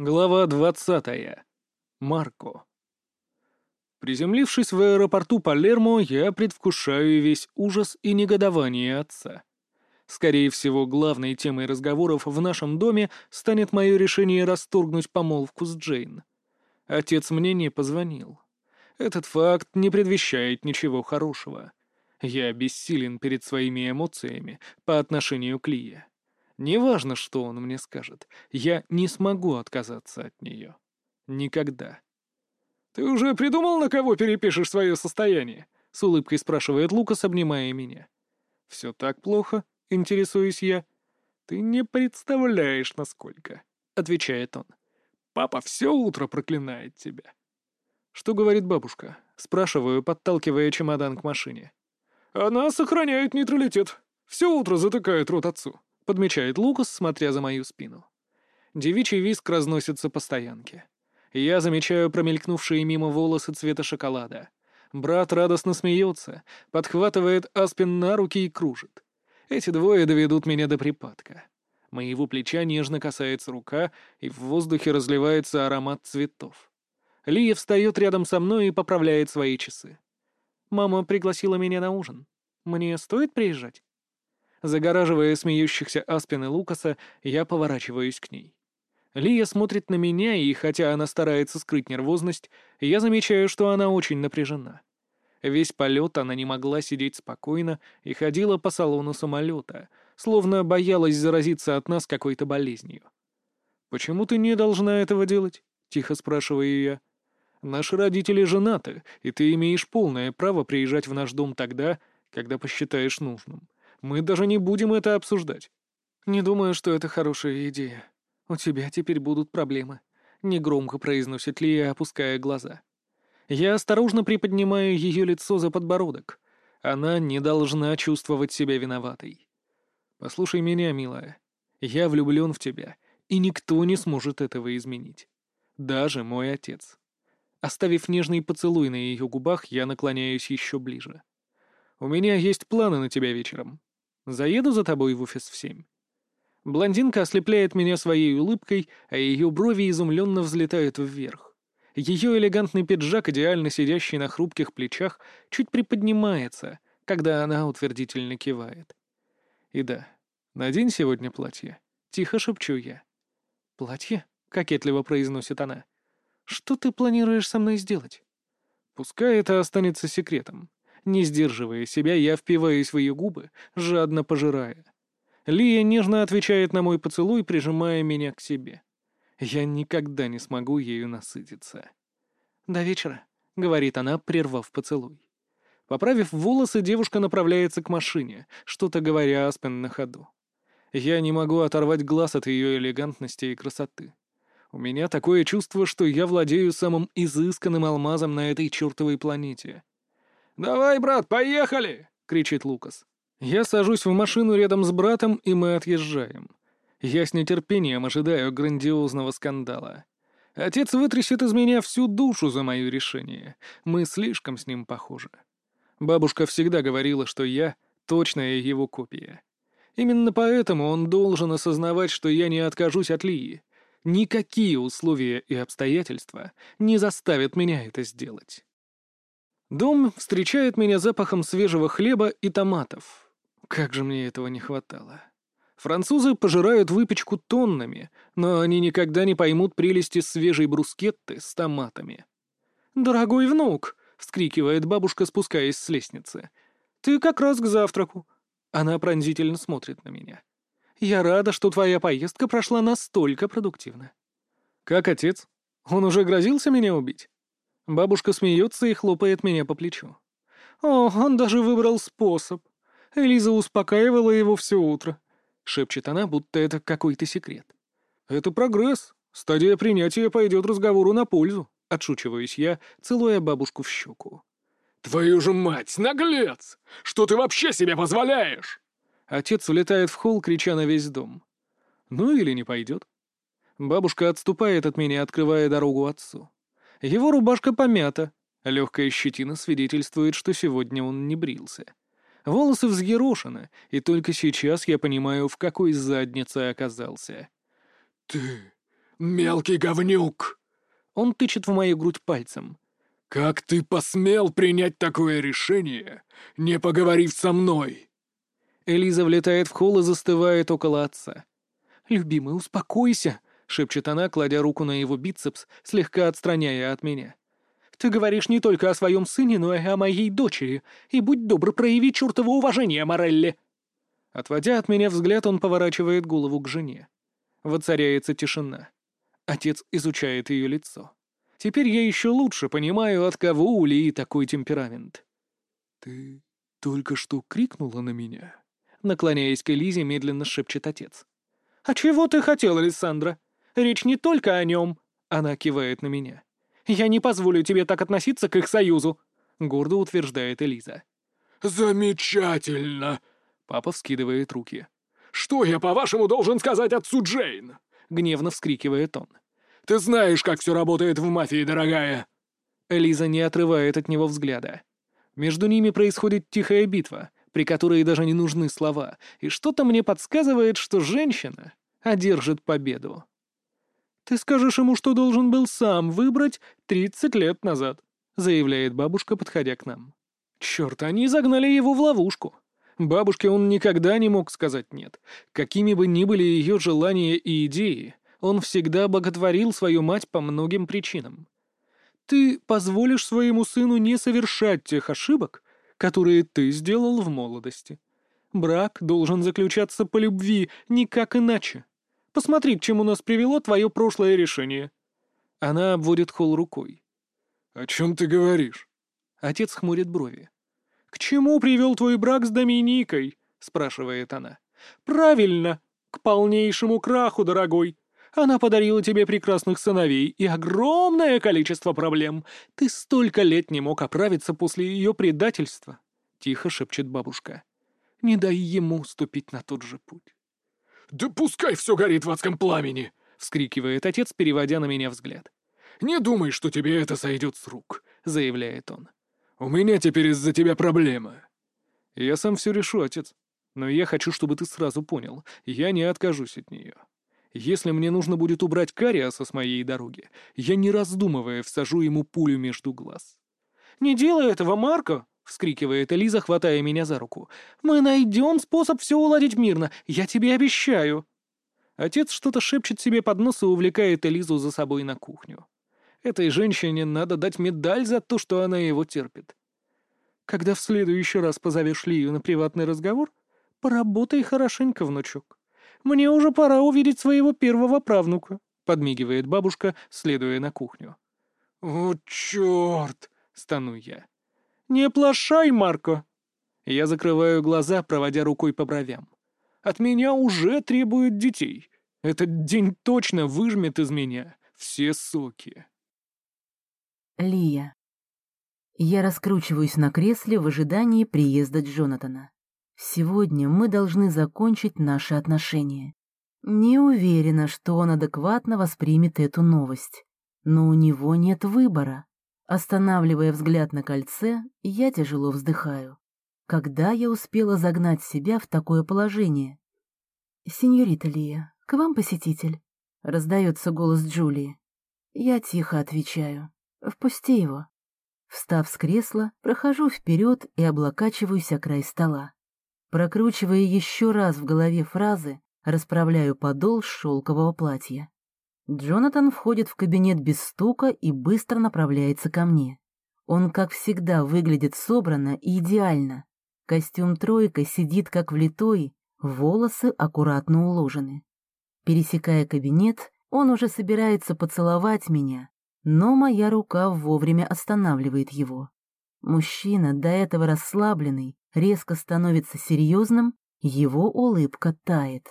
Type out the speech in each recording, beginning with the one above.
Глава двадцатая. Марко. Приземлившись в аэропорту Палермо, я предвкушаю весь ужас и негодование отца. Скорее всего, главной темой разговоров в нашем доме станет мое решение расторгнуть помолвку с Джейн. Отец мне не позвонил. Этот факт не предвещает ничего хорошего. Я бессилен перед своими эмоциями по отношению к Лие. Неважно, что он мне скажет, я не смогу отказаться от нее. Никогда. «Ты уже придумал, на кого перепишешь свое состояние?» — с улыбкой спрашивает Лукас, обнимая меня. «Все так плохо?» — интересуюсь я. «Ты не представляешь, насколько», — отвечает он. «Папа все утро проклинает тебя». «Что говорит бабушка?» — спрашиваю, подталкивая чемодан к машине. «Она сохраняет нейтралитет. Все утро затыкает рот отцу подмечает Лукас, смотря за мою спину. Девичий виск разносится по стоянке. Я замечаю промелькнувшие мимо волосы цвета шоколада. Брат радостно смеется, подхватывает Аспин на руки и кружит. Эти двое доведут меня до припадка. Моего плеча нежно касается рука, и в воздухе разливается аромат цветов. Лия встает рядом со мной и поправляет свои часы. «Мама пригласила меня на ужин. Мне стоит приезжать?» Загораживая смеющихся Аспин и Лукаса, я поворачиваюсь к ней. Лия смотрит на меня, и хотя она старается скрыть нервозность, я замечаю, что она очень напряжена. Весь полет она не могла сидеть спокойно и ходила по салону самолета, словно боялась заразиться от нас какой-то болезнью. «Почему ты не должна этого делать?» — тихо спрашиваю я. «Наши родители женаты, и ты имеешь полное право приезжать в наш дом тогда, когда посчитаешь нужным. Мы даже не будем это обсуждать. Не думаю, что это хорошая идея. У тебя теперь будут проблемы. Негромко произносит Лия, опуская глаза. Я осторожно приподнимаю ее лицо за подбородок. Она не должна чувствовать себя виноватой. Послушай меня, милая. Я влюблен в тебя, и никто не сможет этого изменить. Даже мой отец. Оставив нежный поцелуй на ее губах, я наклоняюсь еще ближе. У меня есть планы на тебя вечером. Заеду за тобой в офис в семь». Блондинка ослепляет меня своей улыбкой, а ее брови изумленно взлетают вверх. Ее элегантный пиджак, идеально сидящий на хрупких плечах, чуть приподнимается, когда она утвердительно кивает. И да, надень сегодня платье. Тихо шепчу я. «Платье?» — кокетливо произносит она. «Что ты планируешь со мной сделать?» «Пускай это останется секретом. Не сдерживая себя, я впиваюсь в ее губы, жадно пожирая. Лия нежно отвечает на мой поцелуй, прижимая меня к себе. Я никогда не смогу ею насытиться. «До вечера», — говорит она, прервав поцелуй. Поправив волосы, девушка направляется к машине, что-то говоря Аспен на ходу. Я не могу оторвать глаз от ее элегантности и красоты. У меня такое чувство, что я владею самым изысканным алмазом на этой чертовой планете. «Давай, брат, поехали!» — кричит Лукас. Я сажусь в машину рядом с братом, и мы отъезжаем. Я с нетерпением ожидаю грандиозного скандала. Отец вытрясет из меня всю душу за мое решение. Мы слишком с ним похожи. Бабушка всегда говорила, что я — точная его копия. Именно поэтому он должен осознавать, что я не откажусь от Лии. Никакие условия и обстоятельства не заставят меня это сделать. Дом встречает меня запахом свежего хлеба и томатов. Как же мне этого не хватало. Французы пожирают выпечку тоннами, но они никогда не поймут прелести свежей брускетты с томатами. «Дорогой внук!» — вскрикивает бабушка, спускаясь с лестницы. «Ты как раз к завтраку». Она пронзительно смотрит на меня. «Я рада, что твоя поездка прошла настолько продуктивно». «Как отец? Он уже грозился меня убить?» Бабушка смеется и хлопает меня по плечу. «О, он даже выбрал способ. Элиза успокаивала его все утро», — шепчет она, будто это какой-то секрет. «Это прогресс. Стадия принятия пойдет разговору на пользу», — отшучиваюсь я, целуя бабушку в щеку. «Твою же мать, наглец! Что ты вообще себе позволяешь?» Отец влетает в холл, крича на весь дом. «Ну или не пойдет». Бабушка отступает от меня, открывая дорогу отцу. Его рубашка помята. Легкая щетина свидетельствует, что сегодня он не брился. Волосы взъерошены, и только сейчас я понимаю, в какой заднице оказался. «Ты Мелкий говнюк!» Он тычет в мою грудь пальцем. «Как ты посмел принять такое решение, не поговорив со мной?» Элиза влетает в холл и застывает около отца. «Любимый, успокойся!» — шепчет она, кладя руку на его бицепс, слегка отстраняя от меня. «Ты говоришь не только о своем сыне, но и о моей дочери, и будь добр, прояви чертово уважение, Морелли!» Отводя от меня взгляд, он поворачивает голову к жене. Воцаряется тишина. Отец изучает ее лицо. Теперь я еще лучше понимаю, от кого у Лии такой темперамент. «Ты только что крикнула на меня?» Наклоняясь к Элизе, медленно шепчет отец. «А чего ты хотел, Александра? Речь не только о нем!» Она кивает на меня. «Я не позволю тебе так относиться к их союзу!» Гордо утверждает Элиза. «Замечательно!» Папа вскидывает руки. «Что я, по-вашему, должен сказать отцу Джейн?» Гневно вскрикивает он. Ты знаешь, как все работает в мафии, дорогая!» Элиза не отрывает от него взгляда. Между ними происходит тихая битва, при которой даже не нужны слова, и что-то мне подсказывает, что женщина одержит победу. «Ты скажешь ему, что должен был сам выбрать 30 лет назад», заявляет бабушка, подходя к нам. Черт, они загнали его в ловушку. Бабушке он никогда не мог сказать «нет». Какими бы ни были ее желания и идеи, он всегда боготворил свою мать по многим причинам. Ты позволишь своему сыну не совершать тех ошибок, которые ты сделал в молодости. Брак должен заключаться по любви, никак иначе. Посмотри, к чему нас привело твое прошлое решение». Она обводит холл рукой. «О чем ты говоришь?» Отец хмурит брови. «К чему привел твой брак с Доминикой?» — спрашивает она. «Правильно, к полнейшему краху, дорогой. Она подарила тебе прекрасных сыновей и огромное количество проблем. Ты столько лет не мог оправиться после ее предательства», — тихо шепчет бабушка. «Не дай ему ступить на тот же путь». «Да пускай все горит в адском пламени!» — вскрикивает отец, переводя на меня взгляд. «Не думай, что тебе это сойдет с рук», — заявляет он. «У меня теперь из-за тебя проблема». «Я сам все решу, отец. Но я хочу, чтобы ты сразу понял, я не откажусь от нее. Если мне нужно будет убрать Кариаса с моей дороги, я, не раздумывая, всажу ему пулю между глаз. «Не делай этого, Марко!» — вскрикивает Элиза, хватая меня за руку. «Мы найдем способ все уладить мирно, я тебе обещаю!» Отец что-то шепчет себе под нос и увлекает Элизу за собой на кухню. Этой женщине надо дать медаль за то, что она его терпит. Когда в следующий раз позовешь Лию на приватный разговор, поработай хорошенько, внучок. Мне уже пора увидеть своего первого правнука», — подмигивает бабушка, следуя на кухню. «О, черт!» — стану я. «Не плашай, Марко!» Я закрываю глаза, проводя рукой по бровям. «От меня уже требуют детей. Этот день точно выжмет из меня все соки». Лия. Я раскручиваюсь на кресле в ожидании приезда Джонатана. Сегодня мы должны закончить наши отношения. Не уверена, что он адекватно воспримет эту новость. Но у него нет выбора. Останавливая взгляд на кольце, я тяжело вздыхаю. Когда я успела загнать себя в такое положение? «Сеньорита Лия, к вам посетитель?» — раздается голос Джулии. Я тихо отвечаю. «Впусти его». Встав с кресла, прохожу вперед и облокачиваюсь о край стола. Прокручивая еще раз в голове фразы, расправляю подол шелкового платья. Джонатан входит в кабинет без стука и быстро направляется ко мне. Он, как всегда, выглядит собранно и идеально. Костюм тройка сидит как влитой, волосы аккуратно уложены. Пересекая кабинет, он уже собирается поцеловать меня, но моя рука вовремя останавливает его. Мужчина, до этого расслабленный, резко становится серьезным, его улыбка тает.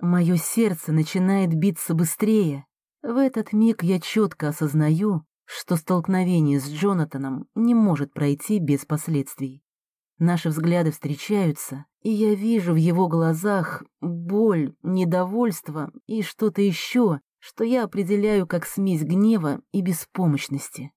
Мое сердце начинает биться быстрее. В этот миг я четко осознаю, что столкновение с Джонатаном не может пройти без последствий. Наши взгляды встречаются, и я вижу в его глазах боль, недовольство и что-то еще, что я определяю как смесь гнева и беспомощности.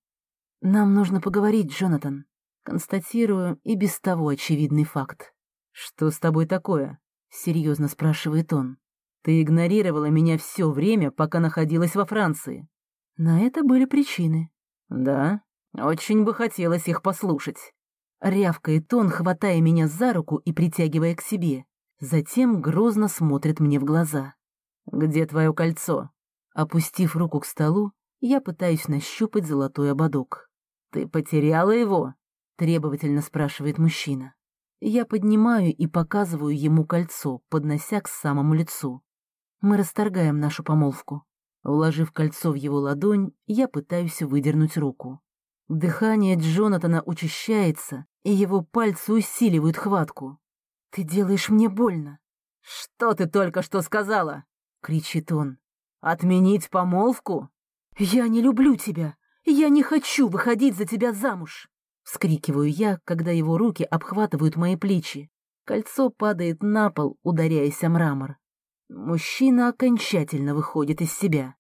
«Нам нужно поговорить, Джонатан», Констатирую и без того очевидный факт. «Что с тобой такое?» — серьезно спрашивает он. Ты игнорировала меня все время, пока находилась во Франции. На это были причины. Да, очень бы хотелось их послушать. Рявкает он, хватая меня за руку и притягивая к себе. Затем грозно смотрит мне в глаза. «Где твое кольцо?» Опустив руку к столу, я пытаюсь нащупать золотой ободок. «Ты потеряла его?» — требовательно спрашивает мужчина. Я поднимаю и показываю ему кольцо, поднося к самому лицу. Мы расторгаем нашу помолвку. Уложив кольцо в его ладонь, я пытаюсь выдернуть руку. Дыхание Джонатана учащается, и его пальцы усиливают хватку. «Ты делаешь мне больно». «Что ты только что сказала?» — кричит он. «Отменить помолвку?» «Я не люблю тебя. Я не хочу выходить за тебя замуж!» — вскрикиваю я, когда его руки обхватывают мои плечи. Кольцо падает на пол, ударяясь о мрамор. Мужчина окончательно выходит из себя.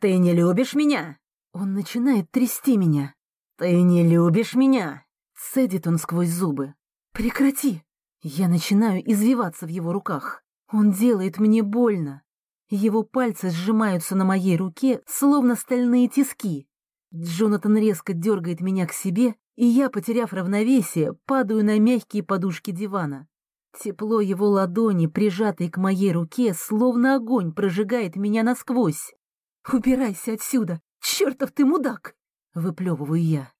«Ты не любишь меня?» Он начинает трясти меня. «Ты не любишь меня?» Цедит он сквозь зубы. «Прекрати!» Я начинаю извиваться в его руках. Он делает мне больно. Его пальцы сжимаются на моей руке, словно стальные тиски. Джонатан резко дергает меня к себе, и я, потеряв равновесие, падаю на мягкие подушки дивана. Тепло его ладони, прижатой к моей руке, словно огонь прожигает меня насквозь. «Убирайся отсюда! Чертов ты мудак!» — выплевываю я.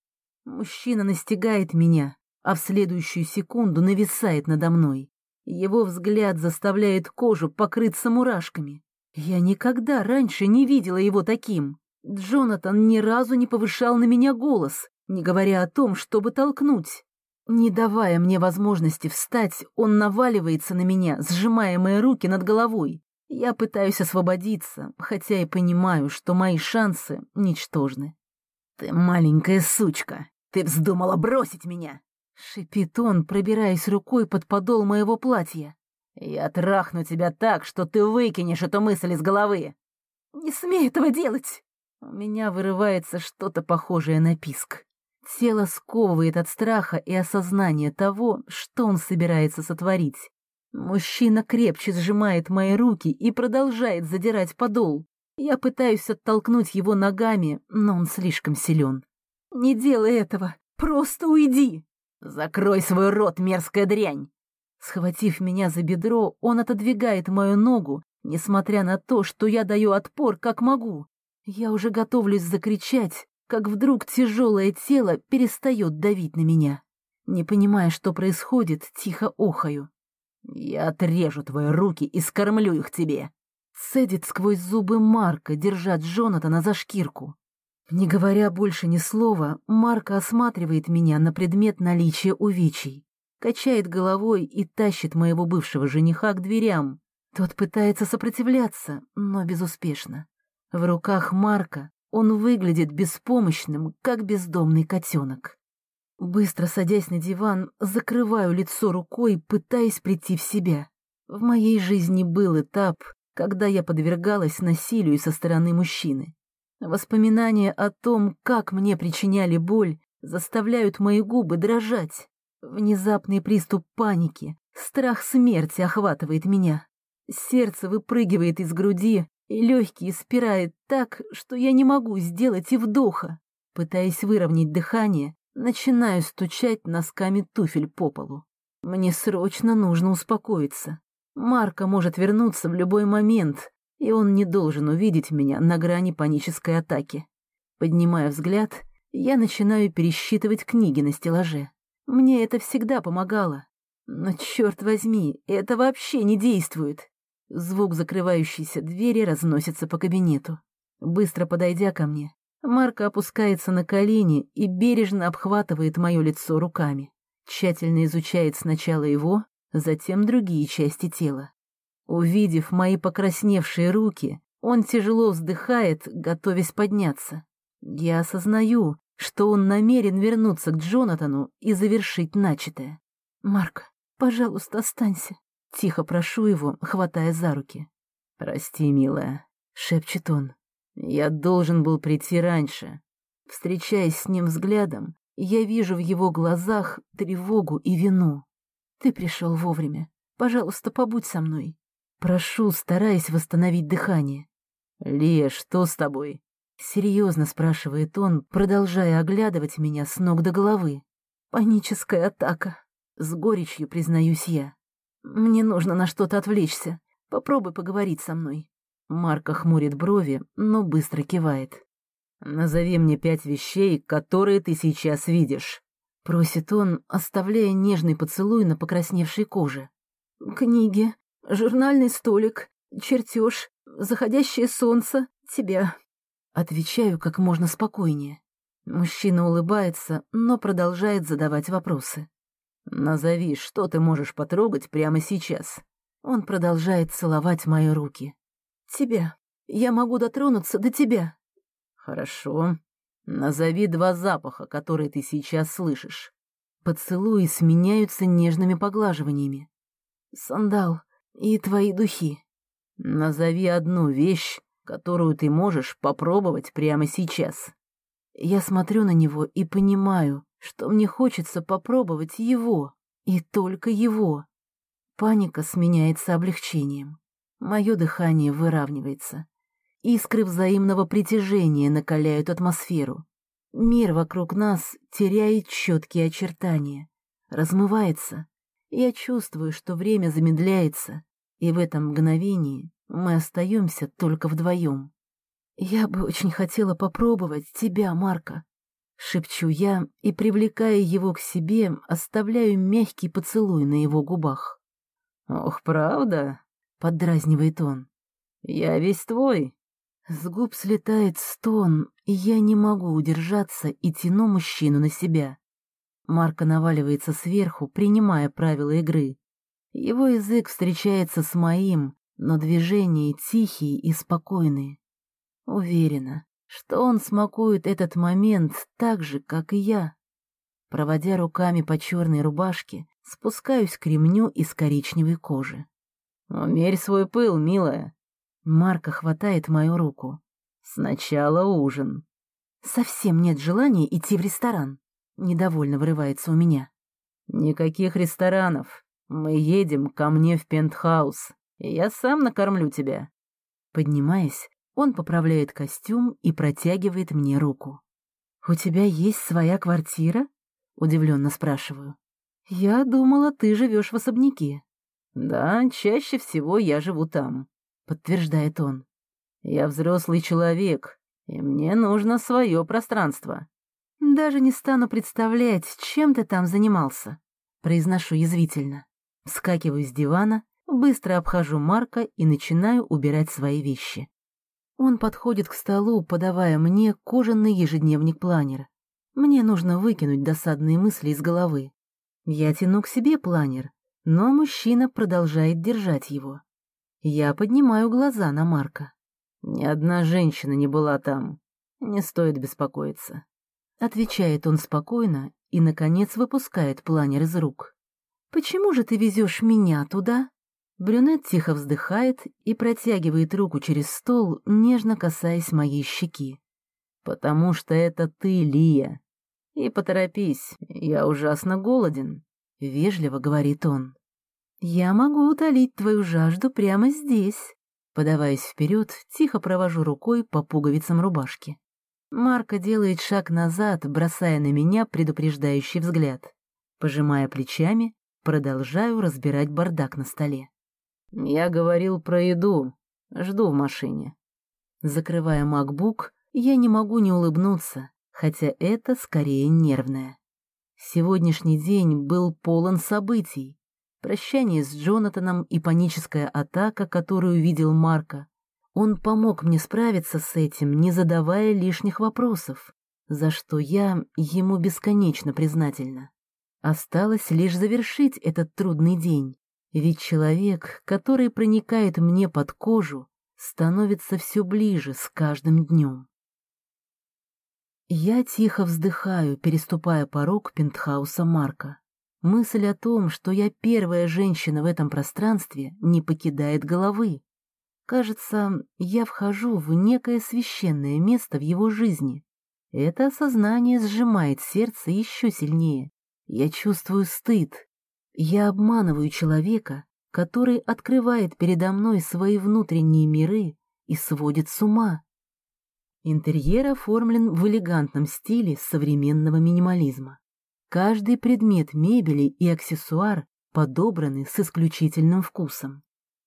Мужчина настигает меня, а в следующую секунду нависает надо мной. Его взгляд заставляет кожу покрыться мурашками. Я никогда раньше не видела его таким. Джонатан ни разу не повышал на меня голос, не говоря о том, чтобы толкнуть. Не давая мне возможности встать, он наваливается на меня, сжимая мои руки над головой. Я пытаюсь освободиться, хотя и понимаю, что мои шансы ничтожны. «Ты маленькая сучка! Ты вздумала бросить меня!» Шипит он, пробираясь рукой под подол моего платья. «Я трахну тебя так, что ты выкинешь эту мысль из головы!» «Не смей этого делать!» У меня вырывается что-то похожее на писк. Тело сковывает от страха и осознания того, что он собирается сотворить. Мужчина крепче сжимает мои руки и продолжает задирать подол. Я пытаюсь оттолкнуть его ногами, но он слишком силен. «Не делай этого! Просто уйди!» «Закрой свой рот, мерзкая дрянь!» Схватив меня за бедро, он отодвигает мою ногу, несмотря на то, что я даю отпор, как могу. Я уже готовлюсь закричать, как вдруг тяжелое тело перестает давить на меня. Не понимая, что происходит, тихо охаю. «Я отрежу твои руки и скормлю их тебе!» Цедит сквозь зубы Марка, держа Джонатана за шкирку. Не говоря больше ни слова, Марка осматривает меня на предмет наличия увечий, качает головой и тащит моего бывшего жениха к дверям. Тот пытается сопротивляться, но безуспешно. В руках Марка он выглядит беспомощным, как бездомный котенок. Быстро садясь на диван, закрываю лицо рукой, пытаясь прийти в себя. В моей жизни был этап, когда я подвергалась насилию со стороны мужчины. Воспоминания о том, как мне причиняли боль, заставляют мои губы дрожать. Внезапный приступ паники, страх смерти охватывает меня. Сердце выпрыгивает из груди, и легкие спирает так, что я не могу сделать и вдоха. Пытаясь выровнять дыхание, начинаю стучать носками туфель по полу. Мне срочно нужно успокоиться. Марка может вернуться в любой момент, и он не должен увидеть меня на грани панической атаки. Поднимая взгляд, я начинаю пересчитывать книги на стеллаже. Мне это всегда помогало. Но, черт возьми, это вообще не действует. Звук закрывающейся двери разносится по кабинету. Быстро подойдя ко мне, Марка опускается на колени и бережно обхватывает мое лицо руками. Тщательно изучает сначала его, затем другие части тела. Увидев мои покрасневшие руки, он тяжело вздыхает, готовясь подняться. Я осознаю, что он намерен вернуться к Джонатану и завершить начатое. «Марк, пожалуйста, останься», Тихо прошу его, хватая за руки. «Прости, милая», — шепчет он. «Я должен был прийти раньше». Встречаясь с ним взглядом, я вижу в его глазах тревогу и вину. «Ты пришел вовремя. Пожалуйста, побудь со мной». Прошу, стараясь восстановить дыхание. «Лия, что с тобой?» Серьезно спрашивает он, продолжая оглядывать меня с ног до головы. «Паническая атака», — с горечью признаюсь я. «Мне нужно на что-то отвлечься. Попробуй поговорить со мной». Марка хмурит брови, но быстро кивает. «Назови мне пять вещей, которые ты сейчас видишь», — просит он, оставляя нежный поцелуй на покрасневшей коже. «Книги, журнальный столик, чертеж, заходящее солнце, тебя». Отвечаю как можно спокойнее. Мужчина улыбается, но продолжает задавать вопросы. «Назови, что ты можешь потрогать прямо сейчас». Он продолжает целовать мои руки. «Тебя. Я могу дотронуться до тебя». «Хорошо. Назови два запаха, которые ты сейчас слышишь». Поцелуи сменяются нежными поглаживаниями. «Сандал и твои духи». «Назови одну вещь, которую ты можешь попробовать прямо сейчас». Я смотрю на него и понимаю, что мне хочется попробовать его, и только его. Паника сменяется облегчением. Мое дыхание выравнивается. Искры взаимного притяжения накаляют атмосферу. Мир вокруг нас теряет четкие очертания, размывается. Я чувствую, что время замедляется, и в этом мгновении мы остаемся только вдвоем. «Я бы очень хотела попробовать тебя, Марка», — шепчу я и, привлекая его к себе, оставляю мягкий поцелуй на его губах. «Ох, правда?» — поддразнивает он. «Я весь твой». С губ слетает стон, и я не могу удержаться и тяну мужчину на себя. Марка наваливается сверху, принимая правила игры. Его язык встречается с моим, но движения тихие и спокойные. Уверена, что он смакует этот момент так же, как и я. Проводя руками по черной рубашке, спускаюсь к ремню из коричневой кожи. «Умерь свой пыл, милая». Марка хватает мою руку. «Сначала ужин». «Совсем нет желания идти в ресторан», — недовольно вырывается у меня. «Никаких ресторанов. Мы едем ко мне в пентхаус, и я сам накормлю тебя». Поднимаясь, он поправляет костюм и протягивает мне руку. «У тебя есть своя квартира?» — удивленно спрашиваю. «Я думала, ты живешь в особняке». «Да, чаще всего я живу там», — подтверждает он. «Я взрослый человек, и мне нужно свое пространство». «Даже не стану представлять, чем ты там занимался», — произношу язвительно. Вскакиваю с дивана, быстро обхожу Марка и начинаю убирать свои вещи. Он подходит к столу, подавая мне кожаный ежедневник планера. Мне нужно выкинуть досадные мысли из головы. Я тяну к себе планер, но мужчина продолжает держать его. Я поднимаю глаза на Марка. «Ни одна женщина не была там. Не стоит беспокоиться». Отвечает он спокойно и, наконец, выпускает планер из рук. «Почему же ты везешь меня туда?» Брюнет тихо вздыхает и протягивает руку через стол, нежно касаясь моей щеки. «Потому что это ты, Лия. И поторопись, я ужасно голоден», — вежливо говорит он. «Я могу утолить твою жажду прямо здесь». Подаваясь вперед, тихо провожу рукой по пуговицам рубашки. Марка делает шаг назад, бросая на меня предупреждающий взгляд. Пожимая плечами, продолжаю разбирать бардак на столе. «Я говорил про еду. Жду в машине». Закрывая MacBook, я не могу не улыбнуться, хотя это скорее нервное. Сегодняшний день был полон событий. Прощание с Джонатаном и паническая атака, которую видел Марка. Он помог мне справиться с этим, не задавая лишних вопросов, за что я ему бесконечно признательна. Осталось лишь завершить этот трудный день, ведь человек, который проникает мне под кожу, становится все ближе с каждым днем. Я тихо вздыхаю, переступая порог пентхауса Марка. Мысль о том, что я первая женщина в этом пространстве, не покидает головы. Кажется, я вхожу в некое священное место в его жизни. Это осознание сжимает сердце еще сильнее. Я чувствую стыд, я обманываю человека, который открывает передо мной свои внутренние миры и сводит с ума. Интерьер оформлен в элегантном стиле современного минимализма. Каждый предмет мебели и аксессуар подобраны с исключительным вкусом.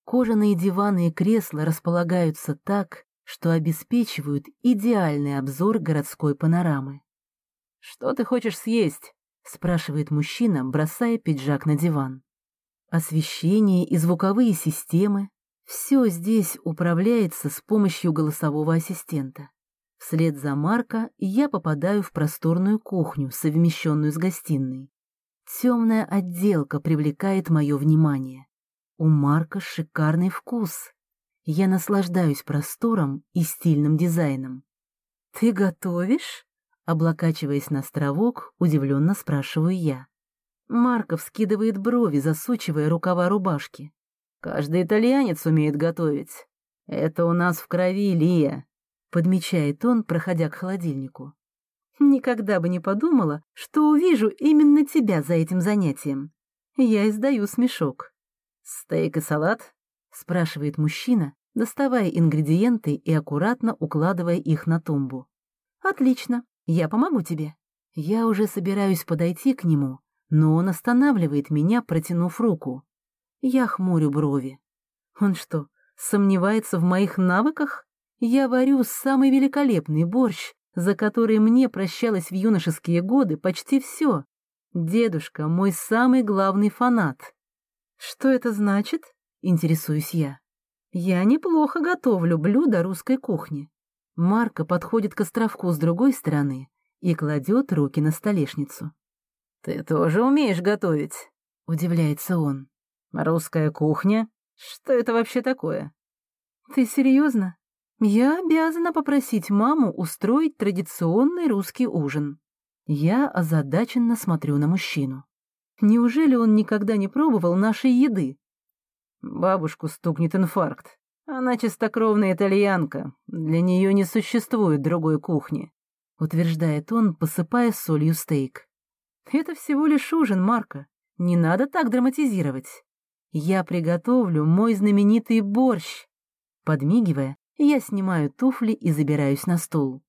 Кожаные диваны и кресла располагаются так, что обеспечивают идеальный обзор городской панорамы. «Что ты хочешь съесть?» — спрашивает мужчина, бросая пиджак на диван. Освещение и звуковые системы — все здесь управляется с помощью голосового ассистента. Вслед за Марко я попадаю в просторную кухню, совмещенную с гостиной. Темная отделка привлекает мое внимание. У Марка шикарный вкус. Я наслаждаюсь простором и стильным дизайном. «Ты готовишь?» Облокачиваясь на островок, удивленно спрашиваю я. Марков скидывает брови, засучивая рукава рубашки. «Каждый итальянец умеет готовить. Это у нас в крови, Лия», — подмечает он, проходя к холодильнику. «Никогда бы не подумала, что увижу именно тебя за этим занятием. Я издаю смешок». «Стейк и салат?» — спрашивает мужчина, доставая ингредиенты и аккуратно укладывая их на тумбу. «Отлично. Я помогу тебе. Я уже собираюсь подойти к нему, но он останавливает меня, протянув руку. Я хмурю брови. Он что, сомневается в моих навыках? Я варю самый великолепный борщ, за который мне прощалось в юношеские годы почти все. Дедушка — мой самый главный фанат. Что это значит? Интересуюсь я. Я неплохо готовлю блюда русской кухни. Марка подходит к островку с другой стороны и кладет руки на столешницу. «Ты тоже умеешь готовить?» — удивляется он. «Русская кухня? Что это вообще такое?» «Ты серьезно? Я обязана попросить маму устроить традиционный русский ужин». Я озадаченно смотрю на мужчину. Неужели он никогда не пробовал нашей еды? Бабушку стукнет инфаркт. Она чистокровная итальянка, для нее не существует другой кухни», — утверждает он, посыпая солью стейк. «Это всего лишь ужин, Марка. Не надо так драматизировать. Я приготовлю мой знаменитый борщ». Подмигивая, я снимаю туфли и забираюсь на стул.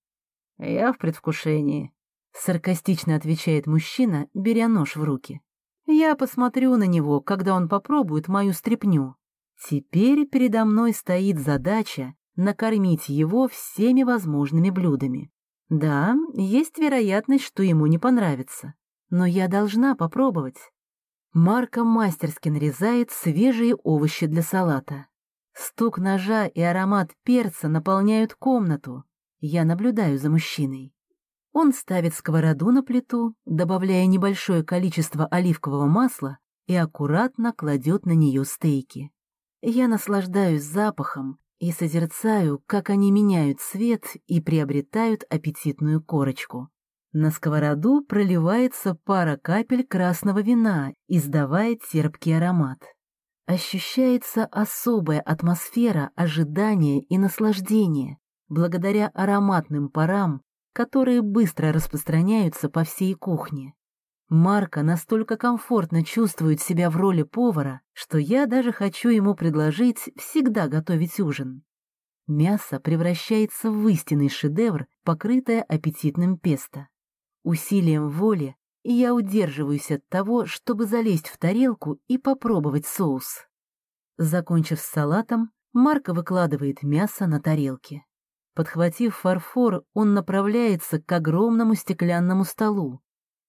«Я в предвкушении», — саркастично отвечает мужчина, беря нож в руки. «Я посмотрю на него, когда он попробует мою стряпню». Теперь передо мной стоит задача накормить его всеми возможными блюдами. Да, есть вероятность, что ему не понравится, но я должна попробовать. Марка мастерски нарезает свежие овощи для салата. Стук ножа и аромат перца наполняют комнату. Я наблюдаю за мужчиной. Он ставит сковороду на плиту, добавляя небольшое количество оливкового масла и аккуратно кладет на нее стейки. Я наслаждаюсь запахом и созерцаю, как они меняют цвет и приобретают аппетитную корочку. На сковороду проливается пара капель красного вина, издавая терпкий аромат. Ощущается особая атмосфера ожидания и наслаждения, благодаря ароматным парам, которые быстро распространяются по всей кухне. Марко настолько комфортно чувствует себя в роли повара, что я даже хочу ему предложить всегда готовить ужин. Мясо превращается в истинный шедевр, покрытое аппетитным песто. Усилием воли я удерживаюсь от того, чтобы залезть в тарелку и попробовать соус. Закончив с салатом, Марко выкладывает мясо на тарелке. Подхватив фарфор, он направляется к огромному стеклянному столу,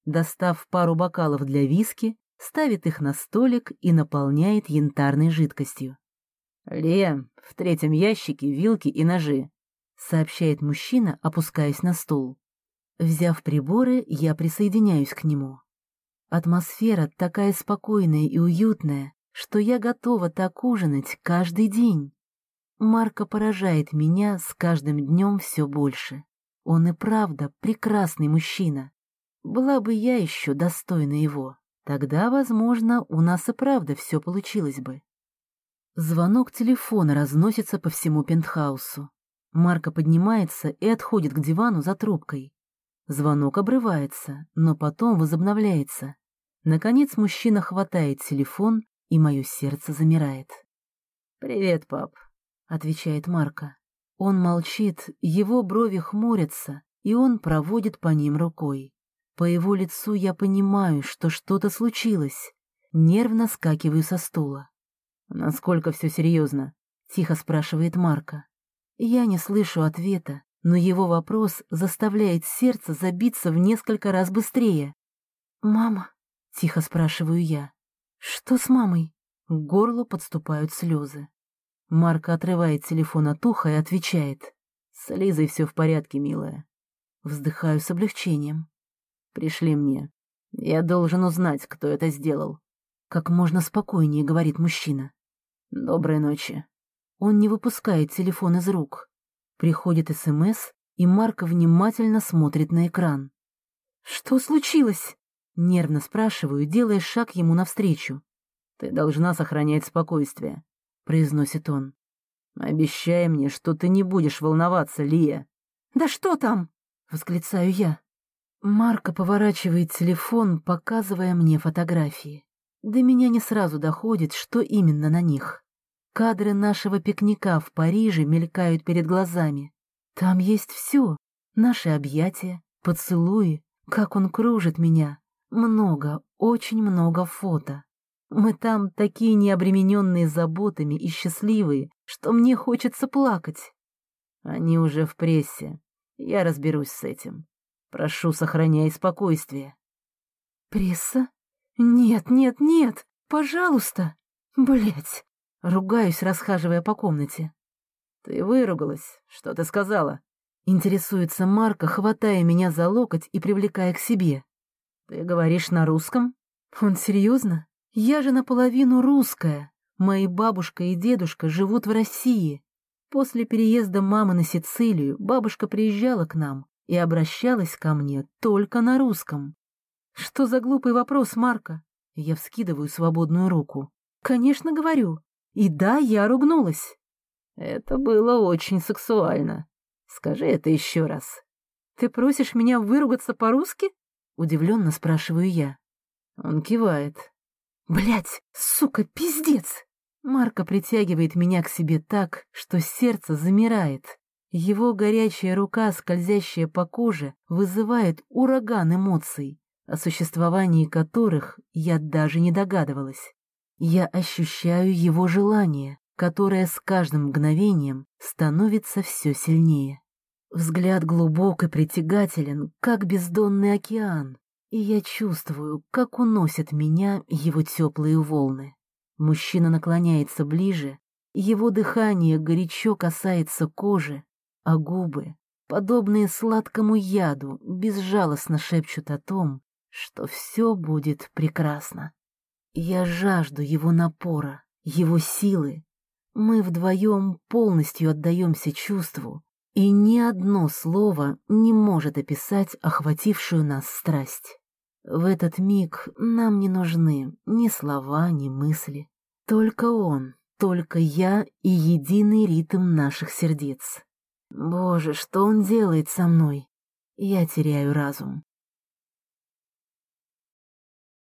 Достав пару бокалов для виски, ставит их на столик и наполняет янтарной жидкостью. «Лия, в третьем ящике вилки и ножи», — сообщает мужчина, опускаясь на стул. Взяв приборы, я присоединяюсь к нему. Атмосфера такая спокойная и уютная, что я готова так ужинать каждый день. Марко поражает меня с каждым днем все больше. Он и правда прекрасный мужчина. Была бы я еще достойна его, тогда, возможно, у нас и правда все получилось бы. Звонок телефона разносится по всему пентхаусу. Марка поднимается и отходит к дивану за трубкой. Звонок обрывается, но потом возобновляется. Наконец мужчина хватает телефон и мое сердце замирает. «Привет, пап», — отвечает Марко. Он молчит, его брови хмурятся, и он проводит по ним рукой. По его лицу я понимаю, что что-то случилось. Нервно скакиваю со стула. «Насколько все серьезно?» — тихо спрашивает Марко. Я не слышу ответа, но его вопрос заставляет сердце забиться в несколько раз быстрее. «Мама?» — тихо спрашиваю я. «Что с мамой?» К горлу подступают слезы. Марка отрывает телефон от уха и отвечает. «С Лизой все в порядке, милая». Вздыхаю с облегчением. «Пришли мне. Я должен узнать, кто это сделал». Как можно спокойнее, говорит мужчина. «Доброй ночи». Он не выпускает телефон из рук. Приходит СМС, и Марка внимательно смотрит на экран. «Что случилось?» Нервно спрашиваю, делая шаг ему навстречу. «Ты должна сохранять спокойствие», — произносит он. «Обещай мне, что ты не будешь волноваться, Лия». «Да что там?» — восклицаю я. Марка поворачивает телефон, показывая мне фотографии. До меня не сразу доходит, что именно на них. Кадры нашего пикника в Париже мелькают перед глазами. Там есть все. Наши объятия, поцелуи, как он кружит меня. Много, очень много фото. Мы там такие необремененные заботами и счастливые, что мне хочется плакать. Они уже в прессе. Я разберусь с этим. Прошу, сохраняй спокойствие. Пресса? Нет, нет, нет, пожалуйста. Блять. Ругаюсь, расхаживая по комнате. «Ты выругалась. Что ты сказала?» Интересуется Марка, хватая меня за локоть и привлекая к себе. «Ты говоришь на русском?» «Он серьезно? Я же наполовину русская. Мои бабушка и дедушка живут в России. После переезда мамы на Сицилию бабушка приезжала к нам и обращалась ко мне только на русском. Что за глупый вопрос, Марка? Я вскидываю свободную руку. Конечно, говорю. И да, я ругнулась. Это было очень сексуально. Скажи это еще раз. Ты просишь меня выругаться по-русски? Удивленно спрашиваю я. Он кивает. Блять, сука, пиздец! Марка притягивает меня к себе так, что сердце замирает. Его горячая рука, скользящая по коже, вызывает ураган эмоций, о существовании которых я даже не догадывалась. Я ощущаю его желание, которое с каждым мгновением становится все сильнее. Взгляд глубок и притягателен, как бездонный океан, и я чувствую, как уносят меня его теплые волны. Мужчина наклоняется ближе, его дыхание горячо касается кожи, а губы, подобные сладкому яду, безжалостно шепчут о том, что все будет прекрасно. Я жажду его напора, его силы. Мы вдвоем полностью отдаемся чувству, и ни одно слово не может описать охватившую нас страсть. В этот миг нам не нужны ни слова, ни мысли. Только он, только я и единый ритм наших сердец. Боже, что он делает со мной? Я теряю разум.